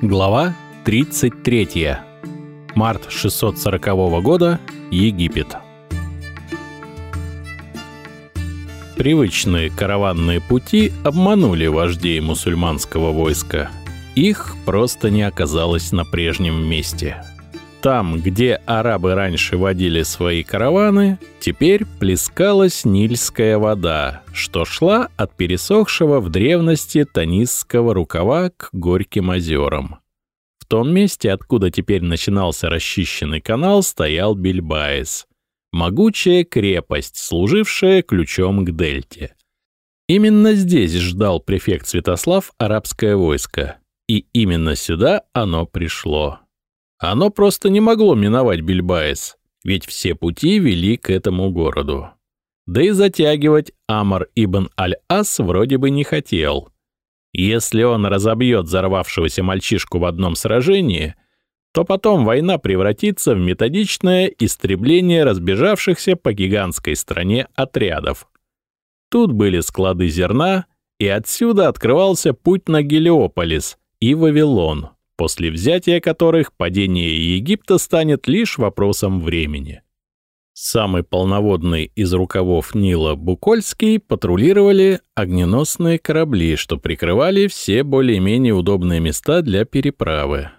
Глава 33. Март 640 года. Египет. Привычные караванные пути обманули вождей мусульманского войска. Их просто не оказалось на прежнем месте. Там, где арабы раньше водили свои караваны, теперь плескалась Нильская вода, что шла от пересохшего в древности Танисского рукава к Горьким озерам. В том месте, откуда теперь начинался расчищенный канал, стоял Бильбаес, могучая крепость, служившая ключом к дельте. Именно здесь ждал префект Святослав арабское войско, и именно сюда оно пришло. Оно просто не могло миновать Бильбаес, ведь все пути вели к этому городу. Да и затягивать Амар ибн Аль-Ас вроде бы не хотел. Если он разобьет взорвавшегося мальчишку в одном сражении, то потом война превратится в методичное истребление разбежавшихся по гигантской стране отрядов. Тут были склады зерна, и отсюда открывался путь на Гелиополис и Вавилон после взятия которых падение Египта станет лишь вопросом времени. Самый полноводный из рукавов Нила Букольский патрулировали огненосные корабли, что прикрывали все более-менее удобные места для переправы.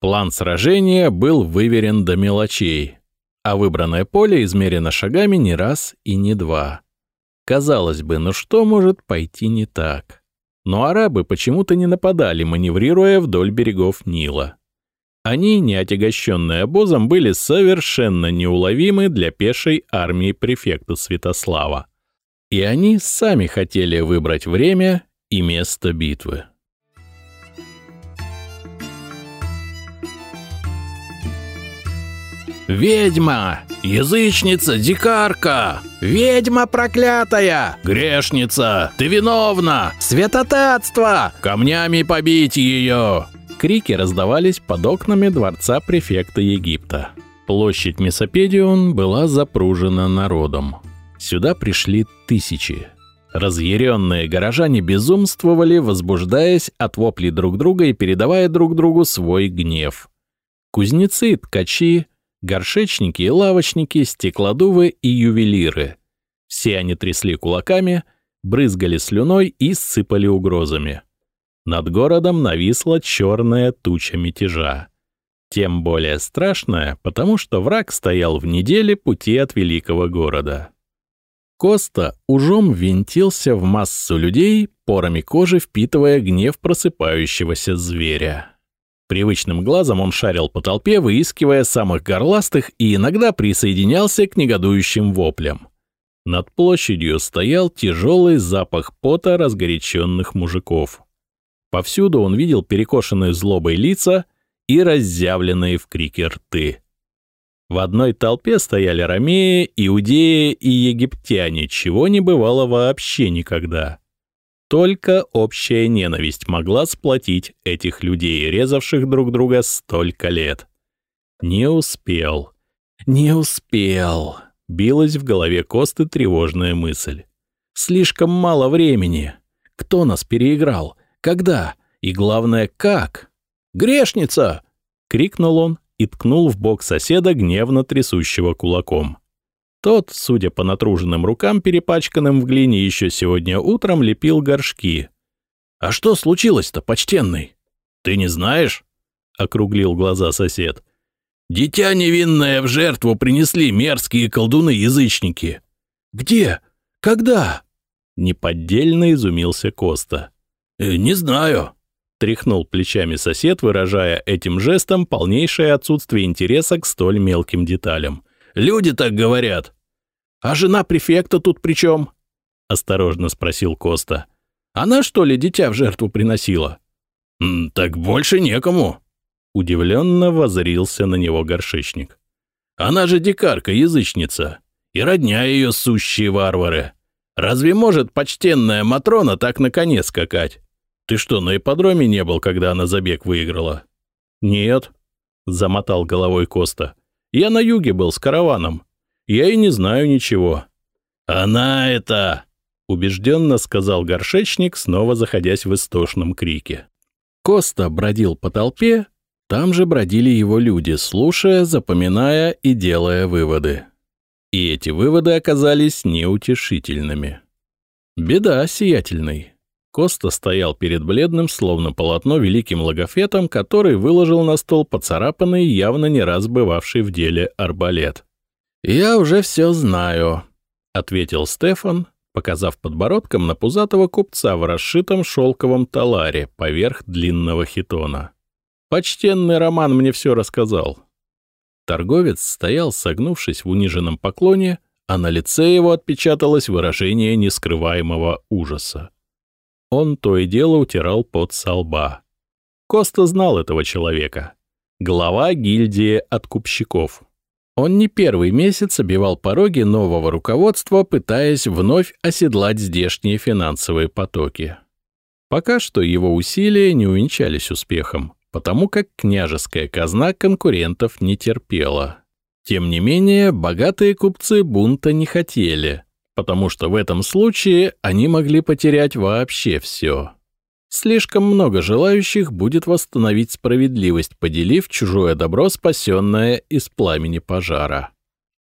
План сражения был выверен до мелочей, а выбранное поле измерено шагами не раз и не два. Казалось бы, ну что может пойти не так? Но арабы почему-то не нападали, маневрируя вдоль берегов Нила. Они, не отягощенные обозом, были совершенно неуловимы для пешей армии префекта Святослава. И они сами хотели выбрать время и место битвы. «Ведьма! Язычница! Дикарка! Ведьма проклятая! Грешница! Ты виновна! Святотатство! Камнями побить ее!» Крики раздавались под окнами дворца префекта Египта. Площадь Месопедион была запружена народом. Сюда пришли тысячи. Разъяренные горожане безумствовали, возбуждаясь от воплей друг друга и передавая друг другу свой гнев. Кузнецы, ткачи, горшечники и лавочники, стеклодувы и ювелиры. Все они трясли кулаками, брызгали слюной и сыпали угрозами. Над городом нависла черная туча мятежа. Тем более страшная, потому что враг стоял в неделе пути от великого города. Коста ужом винтился в массу людей, порами кожи впитывая гнев просыпающегося зверя. Привычным глазом он шарил по толпе, выискивая самых горластых и иногда присоединялся к негодующим воплям. Над площадью стоял тяжелый запах пота разгоряченных мужиков. Повсюду он видел перекошенные злобой лица и разъявленные в крике рты. В одной толпе стояли ромеи, иудеи и египтяне, чего не бывало вообще никогда. Только общая ненависть могла сплотить этих людей, резавших друг друга столько лет. Не успел. Не успел. Билась в голове Косты тревожная мысль. Слишком мало времени. Кто нас переиграл? Когда? И главное, как? «Грешница!» — крикнул он и ткнул в бок соседа, гневно трясущего кулаком. Тот, судя по натруженным рукам, перепачканным в глине, еще сегодня утром лепил горшки. «А что случилось-то, почтенный? Ты не знаешь?» — округлил глаза сосед. «Дитя невинное в жертву принесли мерзкие колдуны-язычники». «Где? Когда?» — неподдельно изумился Коста. «Э, «Не знаю», — тряхнул плечами сосед, выражая этим жестом полнейшее отсутствие интереса к столь мелким деталям. Люди так говорят. А жена префекта тут при чем? Осторожно спросил Коста. Она, что ли, дитя в жертву приносила? «Так больше некому», — удивленно возрился на него горшечник. «Она же дикарка-язычница, и родня ее сущие варвары. Разве может почтенная Матрона так на коне скакать? Ты что, на ипподроме не был, когда она забег выиграла?» «Нет», — замотал головой Коста. Я на юге был с караваном. Я и не знаю ничего». «Она это...» — убежденно сказал горшечник, снова заходясь в истошном крике. Коста бродил по толпе, там же бродили его люди, слушая, запоминая и делая выводы. И эти выводы оказались неутешительными. Беда сиятельный. Коста стоял перед бледным, словно полотно, великим логофетом, который выложил на стол поцарапанный, явно не раз бывавший в деле арбалет. «Я уже все знаю», — ответил Стефан, показав подбородком на пузатого купца в расшитом шелковом таларе поверх длинного хитона. «Почтенный Роман мне все рассказал». Торговец стоял, согнувшись в униженном поклоне, а на лице его отпечаталось выражение нескрываемого ужаса. Он то и дело утирал пот со лба. Коста знал этого человека. Глава гильдии откупщиков. Он не первый месяц обивал пороги нового руководства, пытаясь вновь оседлать здешние финансовые потоки. Пока что его усилия не увенчались успехом, потому как княжеская казна конкурентов не терпела. Тем не менее, богатые купцы бунта не хотели, потому что в этом случае они могли потерять вообще все. Слишком много желающих будет восстановить справедливость, поделив чужое добро, спасенное из пламени пожара.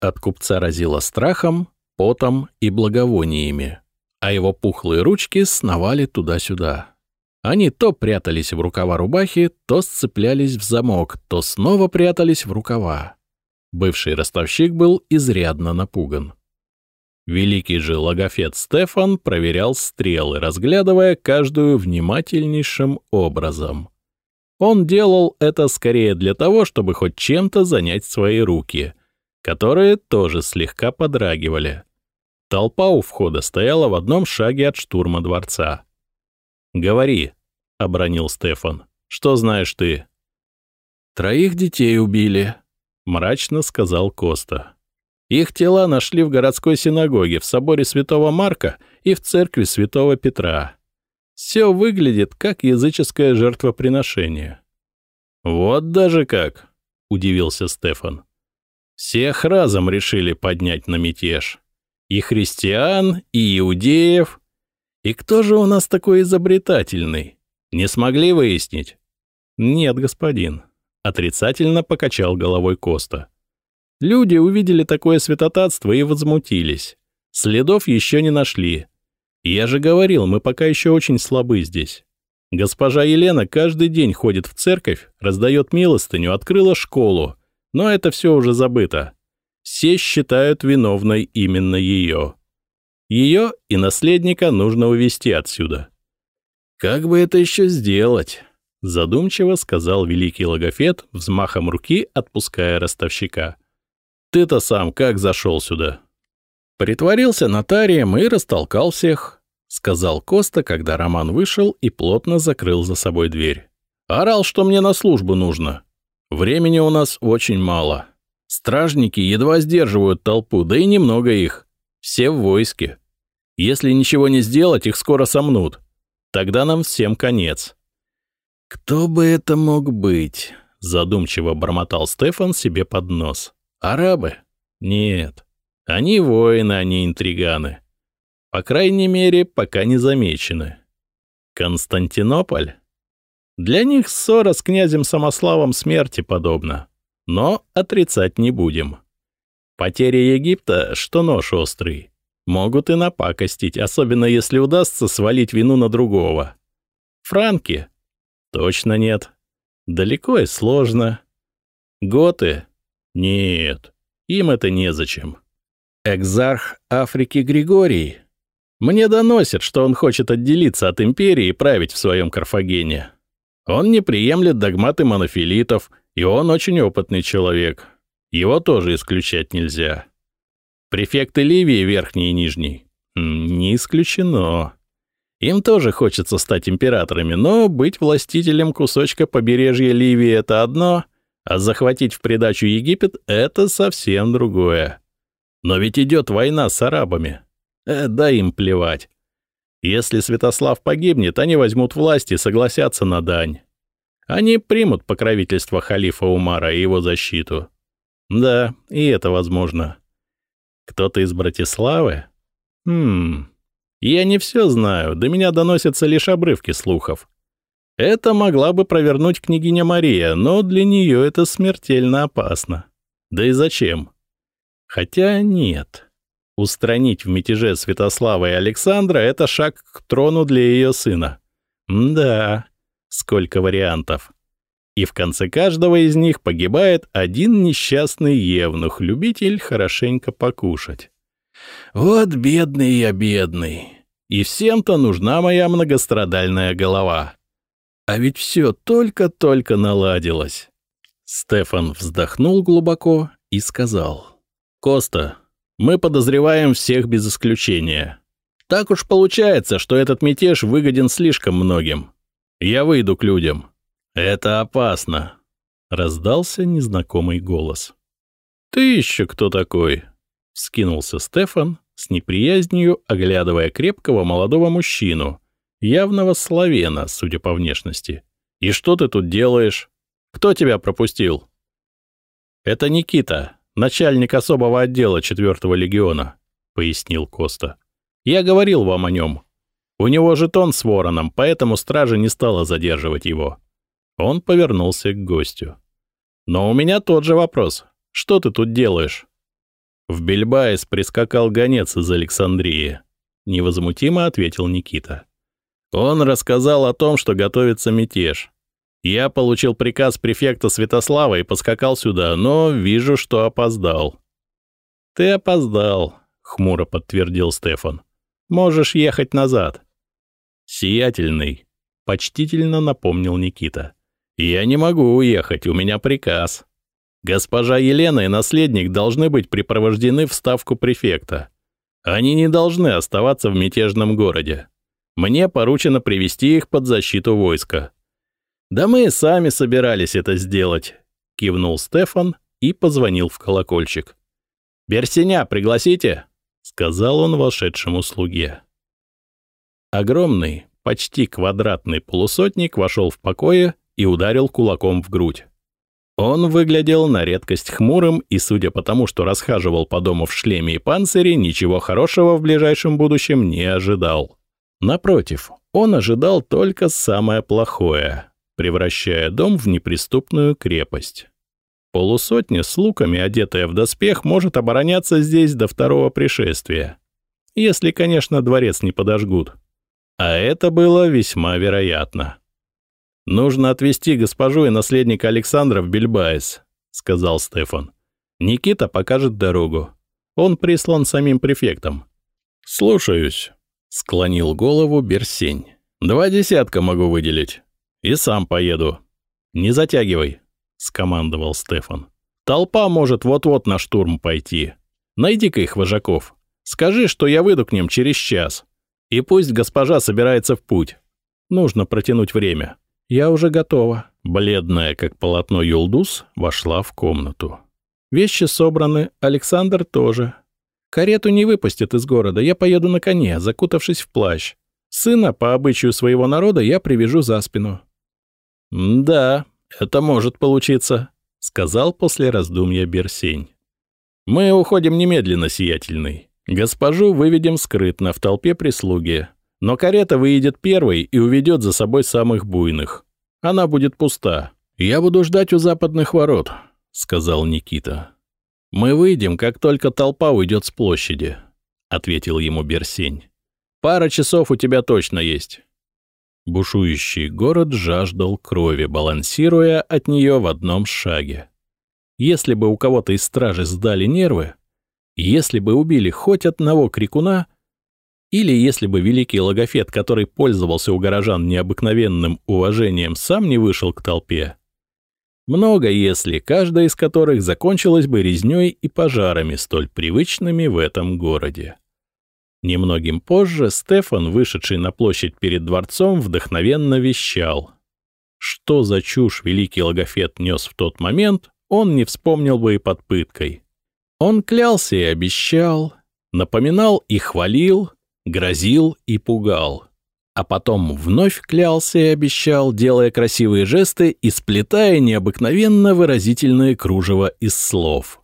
От купца разило страхом, потом и благовониями, а его пухлые ручки сновали туда-сюда. Они то прятались в рукава рубахи, то сцеплялись в замок, то снова прятались в рукава. Бывший ростовщик был изрядно напуган. Великий же логофет Стефан проверял стрелы, разглядывая каждую внимательнейшим образом. Он делал это скорее для того, чтобы хоть чем-то занять свои руки, которые тоже слегка подрагивали. Толпа у входа стояла в одном шаге от штурма дворца. «Говори», — обронил Стефан, — «что знаешь ты?» «Троих детей убили», — мрачно сказал Коста. Их тела нашли в городской синагоге, в соборе Святого Марка и в церкви Святого Петра. Все выглядит как языческое жертвоприношение. «Вот даже как!» — удивился Стефан. «Всех разом решили поднять на мятеж. И христиан, и иудеев. И кто же у нас такой изобретательный? Не смогли выяснить?» «Нет, господин», — отрицательно покачал головой Коста. Люди увидели такое святотатство и возмутились. Следов еще не нашли. Я же говорил, мы пока еще очень слабы здесь. Госпожа Елена каждый день ходит в церковь, раздает милостыню, открыла школу. Но это все уже забыто. Все считают виновной именно ее. Ее и наследника нужно увести отсюда. «Как бы это еще сделать?» Задумчиво сказал великий логофет, взмахом руки отпуская ростовщика. Ты-то сам как зашел сюда?» «Притворился нотарием и растолкал всех», — сказал Коста, когда Роман вышел и плотно закрыл за собой дверь. «Орал, что мне на службу нужно. Времени у нас очень мало. Стражники едва сдерживают толпу, да и немного их. Все в войске. Если ничего не сделать, их скоро сомнут. Тогда нам всем конец». «Кто бы это мог быть?» — задумчиво бормотал Стефан себе под нос. Арабы? Нет. Они воины, а не интриганы. По крайней мере, пока не замечены. Константинополь? Для них ссора с князем Самославом смерти подобна. Но отрицать не будем. Потери Египта, что нож острый, могут и напакостить, особенно если удастся свалить вину на другого. Франки? Точно нет. Далеко и сложно. Готы? Нет, им это незачем. Экзарх Африки Григорий. Мне доносят, что он хочет отделиться от империи и править в своем Карфагене. Он не приемлет догматы монофилитов, и он очень опытный человек. Его тоже исключать нельзя. Префекты Ливии, верхний и нижний? Не исключено. Им тоже хочется стать императорами, но быть властителем кусочка побережья Ливии — это одно — а захватить в придачу Египет — это совсем другое. Но ведь идет война с арабами. Э, да им плевать. Если Святослав погибнет, они возьмут власть и согласятся на дань. Они примут покровительство халифа Умара и его защиту. Да, и это возможно. Кто-то из Братиславы? Хм, Я не все знаю, до меня доносятся лишь обрывки слухов. Это могла бы провернуть княгиня Мария, но для нее это смертельно опасно. Да и зачем? Хотя нет. Устранить в мятеже Святослава и Александра — это шаг к трону для ее сына. Да, сколько вариантов. И в конце каждого из них погибает один несчастный евнух, любитель хорошенько покушать. Вот бедный я бедный. И всем-то нужна моя многострадальная голова. А ведь все только-только наладилось. Стефан вздохнул глубоко и сказал. «Коста, мы подозреваем всех без исключения. Так уж получается, что этот мятеж выгоден слишком многим. Я выйду к людям. Это опасно», — раздался незнакомый голос. «Ты еще кто такой?» — вскинулся Стефан, с неприязнью оглядывая крепкого молодого мужчину, явного славена, судя по внешности. «И что ты тут делаешь? Кто тебя пропустил?» «Это Никита, начальник особого отдела 4-го легиона», — пояснил Коста. «Я говорил вам о нем. У него жетон с вороном, поэтому стража не стала задерживать его». Он повернулся к гостю. «Но у меня тот же вопрос. Что ты тут делаешь?» В Бельбаис прискакал гонец из Александрии. Невозмутимо ответил Никита. Он рассказал о том, что готовится мятеж. Я получил приказ префекта Святослава и поскакал сюда, но вижу, что опоздал. Ты опоздал, хмуро подтвердил Стефан. Можешь ехать назад. Сиятельный, почтительно напомнил Никита. Я не могу уехать, у меня приказ. Госпожа Елена и наследник должны быть припровождены в ставку префекта. Они не должны оставаться в мятежном городе. Мне поручено привести их под защиту войска. Да мы сами собирались это сделать, кивнул Стефан и позвонил в колокольчик. Берсеня пригласите, сказал он вошедшему слуге. Огромный, почти квадратный полусотник вошел в покое и ударил кулаком в грудь. Он выглядел на редкость хмурым и, судя по тому, что расхаживал по дому в шлеме и панцире, ничего хорошего в ближайшем будущем не ожидал. Напротив, он ожидал только самое плохое, превращая дом в неприступную крепость. Полусотня с луками, одетая в доспех, может обороняться здесь до второго пришествия. Если, конечно, дворец не подожгут. А это было весьма вероятно. «Нужно отвезти госпожу и наследника Александра в Бельбаис», — сказал Стефан. «Никита покажет дорогу. Он прислан самим префектом». «Слушаюсь», — склонил голову Берсень. «Два десятка могу выделить. И сам поеду». «Не затягивай», — скомандовал Стефан. «Толпа может вот-вот на штурм пойти. Найди-ка их вожаков. Скажи, что я выйду к ним через час. И пусть госпожа собирается в путь. Нужно протянуть время». «Я уже готова». Бледная, как полотно Юлдус, вошла в комнату. «Вещи собраны, Александр тоже. Карету не выпустят из города, я поеду на коне, закутавшись в плащ. Сына, по обычаю своего народа, я привяжу за спину». «Да, это может получиться», — сказал после раздумья Берсень. «Мы уходим немедленно, сиятельный. Госпожу выведем скрытно в толпе прислуги. Но карета выедет первой и уведет за собой самых буйных. Она будет пуста. Я буду ждать у западных ворот», — сказал Никита. «Мы выйдем, как только толпа уйдет с площади», — ответил ему Берсень. «Пара часов у тебя точно есть». Бушующий город жаждал крови, балансируя от нее в одном шаге. Если бы у кого-то из стражи сдали нервы, если бы убили хоть одного крикуна, или если бы великий логофет, который пользовался у горожан необыкновенным уважением, сам не вышел к толпе. Много если, каждая из которых закончилась бы резнёй и пожарами, столь привычными в этом городе. Немногим позже Стефан, вышедший на площадь перед дворцом, вдохновенно вещал. Что за чушь великий логофет нес в тот момент, он не вспомнил бы и под пыткой. Он клялся и обещал, напоминал и хвалил, грозил и пугал. А потом вновь клялся и обещал, делая красивые жесты и сплетая необыкновенно выразительные кружева из слов.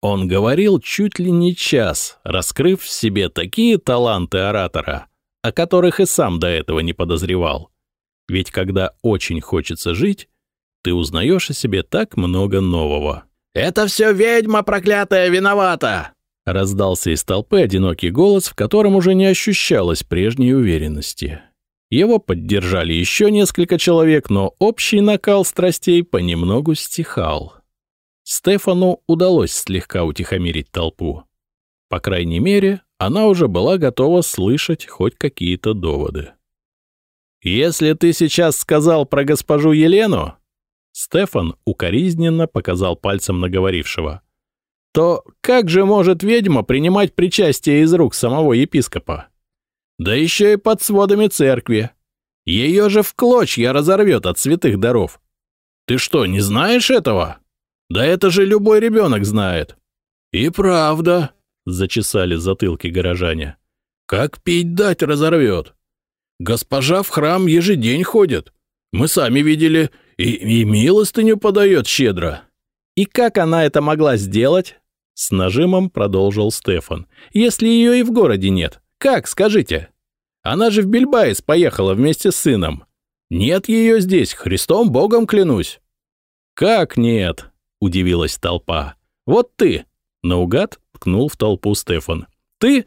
Он говорил чуть ли не час, раскрыв в себе такие таланты оратора, о которых и сам до этого не подозревал. Ведь когда очень хочется жить, ты узнаешь о себе так много нового. «Это все ведьма проклятая виновата!» Раздался из толпы одинокий голос, в котором уже не ощущалось прежней уверенности. Его поддержали еще несколько человек, но общий накал страстей понемногу стихал. Стефану удалось слегка утихомирить толпу. По крайней мере, она уже была готова слышать хоть какие-то доводы. «Если ты сейчас сказал про госпожу Елену...» Стефан укоризненно показал пальцем на говорившего. «То как же может ведьма принимать причастие из рук самого епископа? Да еще и под сводами церкви. Ее же в клочья разорвет от святых даров. Ты что, не знаешь этого?» Да это же любой ребенок знает. И правда, зачесали затылки горожане. Как пить дать разорвет. Госпожа в храм ежедень ходит. Мы сами видели, и, и милостыню подает щедро. И как она это могла сделать? С нажимом продолжил Стефан. Если ее и в городе нет. Как, скажите? Она же в Бельбайс поехала вместе с сыном. Нет ее здесь, Христом Богом клянусь. Как нет? — удивилась толпа. «Вот ты!» — наугад ткнул в толпу Стефан. «Ты?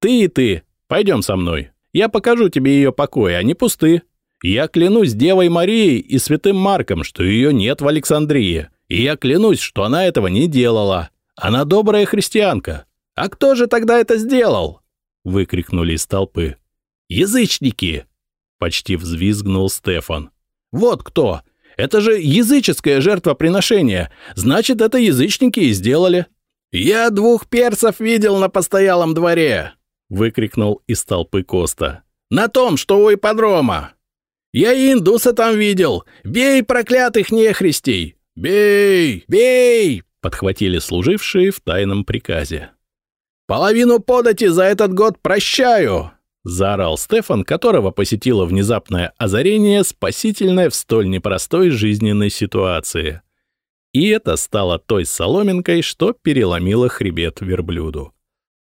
Ты и ты! Пойдем со мной. Я покажу тебе ее покои, они пусты. Я клянусь Девой Марией и Святым Марком, что ее нет в Александрии. И я клянусь, что она этого не делала. Она добрая христианка. А кто же тогда это сделал?» — выкрикнули из толпы. «Язычники!» — почти взвизгнул Стефан. «Вот кто! Это же языческое жертвоприношение. Значит, это язычники и сделали. «Я двух перцев видел на постоялом дворе!» — выкрикнул из толпы Коста. «На том, что у ипподрома! Я и индуса там видел! Бей проклятых нехристей! Бей! Бей!» — подхватили служившие в тайном приказе. «Половину подати за этот год прощаю!» Заорал Стефан, которого посетило внезапное озарение, спасительное в столь непростой жизненной ситуации. И это стало той соломинкой, что переломило хребет верблюду.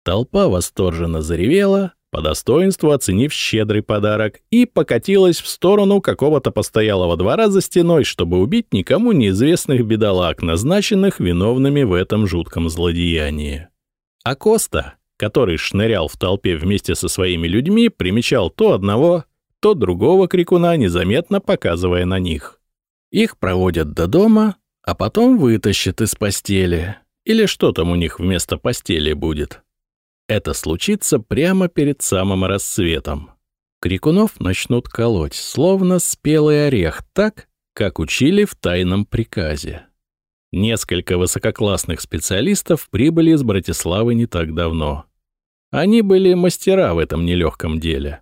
Толпа восторженно заревела, по достоинству оценив щедрый подарок, и покатилась в сторону какого-то постоялого двора за стеной, чтобы убить никому неизвестных бедолаг, назначенных виновными в этом жутком злодеянии. А Коста, который шнырял в толпе вместе со своими людьми, примечал то одного, то другого крикуна, незаметно показывая на них. Их проводят до дома, а потом вытащат из постели. Или что там у них вместо постели будет. Это случится прямо перед самым рассветом. Крикунов начнут колоть, словно спелый орех, так, как учили в тайном приказе. Несколько высококлассных специалистов прибыли из Братиславы не так давно. Они были мастера в этом нелегком деле.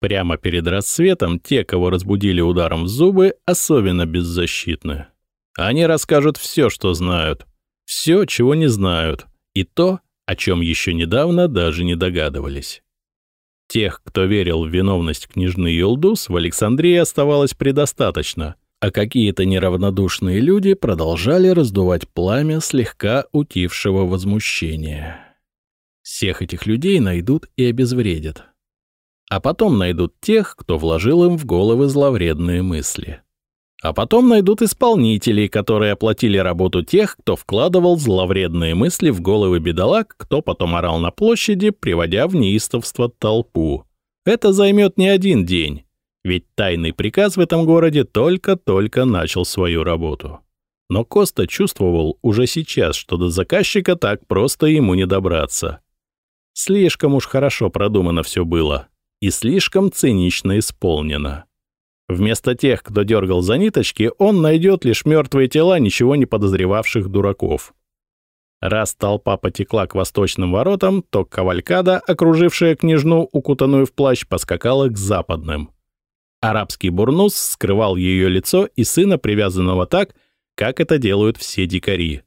Прямо перед рассветом те, кого разбудили ударом в зубы, особенно беззащитны. Они расскажут все, что знают, все, чего не знают, и то, о чем еще недавно даже не догадывались. Тех, кто верил в виновность княжны Юлдус, в Александрии оставалось предостаточно — а какие-то неравнодушные люди продолжали раздувать пламя слегка утившего возмущения. Всех этих людей найдут и обезвредят. А потом найдут тех, кто вложил им в головы зловредные мысли. А потом найдут исполнителей, которые оплатили работу тех, кто вкладывал зловредные мысли в головы бедолаг, кто потом орал на площади, приводя в неистовство толпу. Это займет не один день, ведь тайный приказ в этом городе только-только начал свою работу. Но Коста чувствовал уже сейчас, что до заказчика так просто ему не добраться. Слишком уж хорошо продумано все было и слишком цинично исполнено. Вместо тех, кто дергал за ниточки, он найдет лишь мертвые тела ничего не подозревавших дураков. Раз толпа потекла к восточным воротам, то кавалькада, окружившая княжну, укутанную в плащ, поскакала к западным. Арабский бурнус скрывал ее лицо и сына, привязанного так, как это делают все дикари.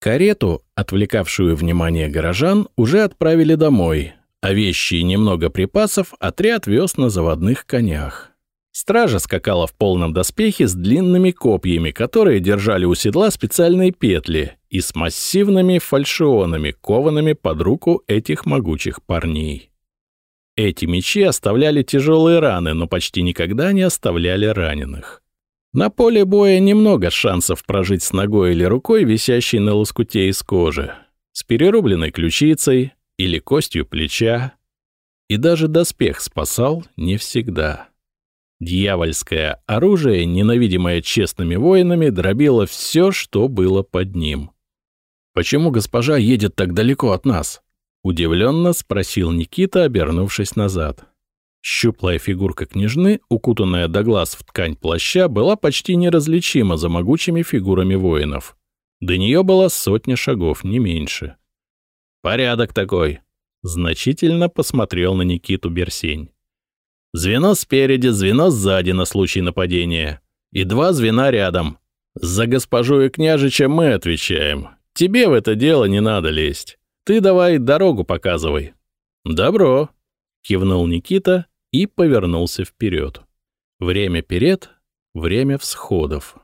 Карету, отвлекавшую внимание горожан, уже отправили домой, а вещи и немного припасов отряд вез на заводных конях. Стража скакала в полном доспехе с длинными копьями, которые держали у седла специальные петли и с массивными фальшионами, коваными под руку этих могучих парней. Эти мечи оставляли тяжелые раны, но почти никогда не оставляли раненых. На поле боя немного шансов прожить с ногой или рукой, висящей на лоскуте из кожи, с перерубленной ключицей или костью плеча. И даже доспех спасал не всегда. Дьявольское оружие, ненавидимое честными воинами, дробило все, что было под ним. «Почему госпожа едет так далеко от нас?» — удивленно спросил Никита, обернувшись назад. Щуплая фигурка княжны, укутанная до глаз в ткань плаща, была почти неразличима за могучими фигурами воинов. До нее была сотня шагов, не меньше. «Порядок такой!» — значительно посмотрел на Никиту Берсень. Звено спереди, звено сзади на случай нападения. И два звена рядом. За госпожу и княжича мы отвечаем. Тебе в это дело не надо лезть. Ты давай дорогу показывай». «Добро», — кивнул Никита и повернулся вперед. Время перед, время всходов.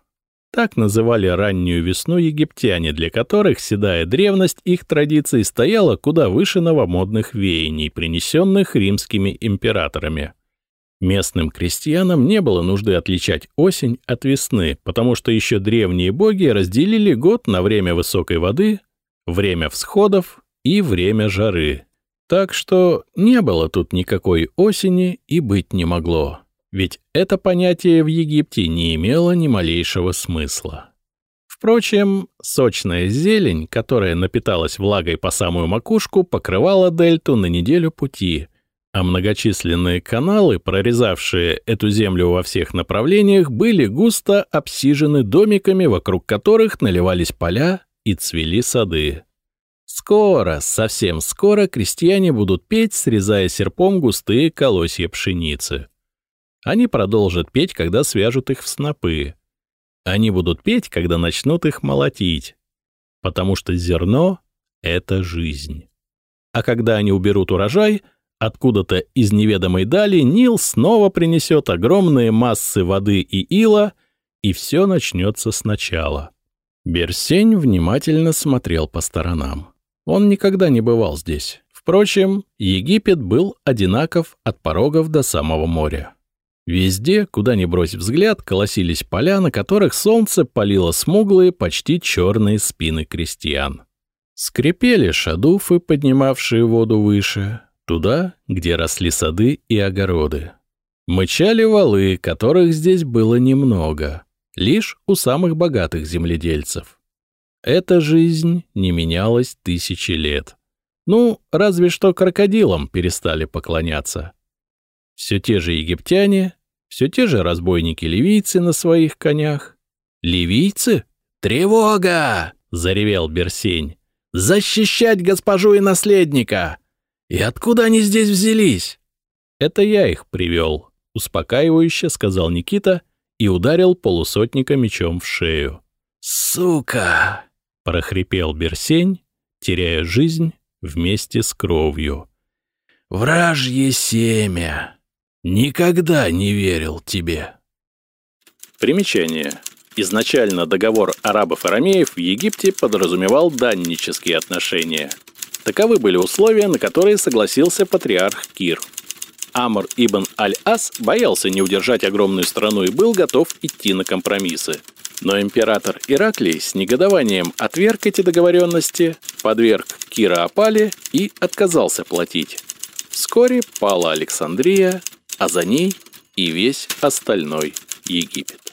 Так называли раннюю весну египтяне, для которых седая древность их традиций стояла куда выше новомодных веяний, принесенных римскими императорами. Местным крестьянам не было нужды отличать осень от весны, потому что еще древние боги разделили год на время высокой воды, время всходов и время жары. Так что не было тут никакой осени и быть не могло, ведь это понятие в Египте не имело ни малейшего смысла. Впрочем, сочная зелень, которая напиталась влагой по самую макушку, покрывала дельту на неделю пути — а многочисленные каналы, прорезавшие эту землю во всех направлениях, были густо обсижены домиками, вокруг которых наливались поля и цвели сады. Скоро, совсем скоро крестьяне будут петь, срезая серпом густые колосья пшеницы. Они продолжат петь, когда свяжут их в снопы. Они будут петь, когда начнут их молотить, потому что зерно — это жизнь. А когда они уберут урожай — Откуда-то из неведомой дали Нил снова принесет огромные массы воды и ила, и все начнется сначала. Берсень внимательно смотрел по сторонам. Он никогда не бывал здесь. Впрочем, Египет был одинаков от порогов до самого моря. Везде, куда ни брось взгляд, колосились поля, на которых солнце палило смуглые, почти черные спины крестьян. Скрипели шадуфы, поднимавшие воду выше, Туда, где росли сады и огороды. Мычали валы, которых здесь было немного, лишь у самых богатых земледельцев. Эта жизнь не менялась тысячи лет. Ну, разве что крокодилам перестали поклоняться. Все те же египтяне, все те же разбойники-ливийцы на своих конях. «Ливийцы? Тревога!» — заревел Берсень. «Защищать госпожу и наследника! «И откуда они здесь взялись?» «Это я их привел», — успокаивающе сказал Никита и ударил полусотника мечом в шею. «Сука!» — прохрипел Берсень, теряя жизнь вместе с кровью. «Вражье семя! Никогда не верил тебе!» Примечание. Изначально договор арабов-арамеев в Египте подразумевал даннические отношения — Таковы были условия, на которые согласился патриарх Кир. Амр ибн Аль-Ас боялся не удержать огромную страну и был готов идти на компромиссы. Но император Ираклий с негодованием отверг эти договоренности, подверг Кира опале и отказался платить. Вскоре пала Александрия, а за ней и весь остальной Египет.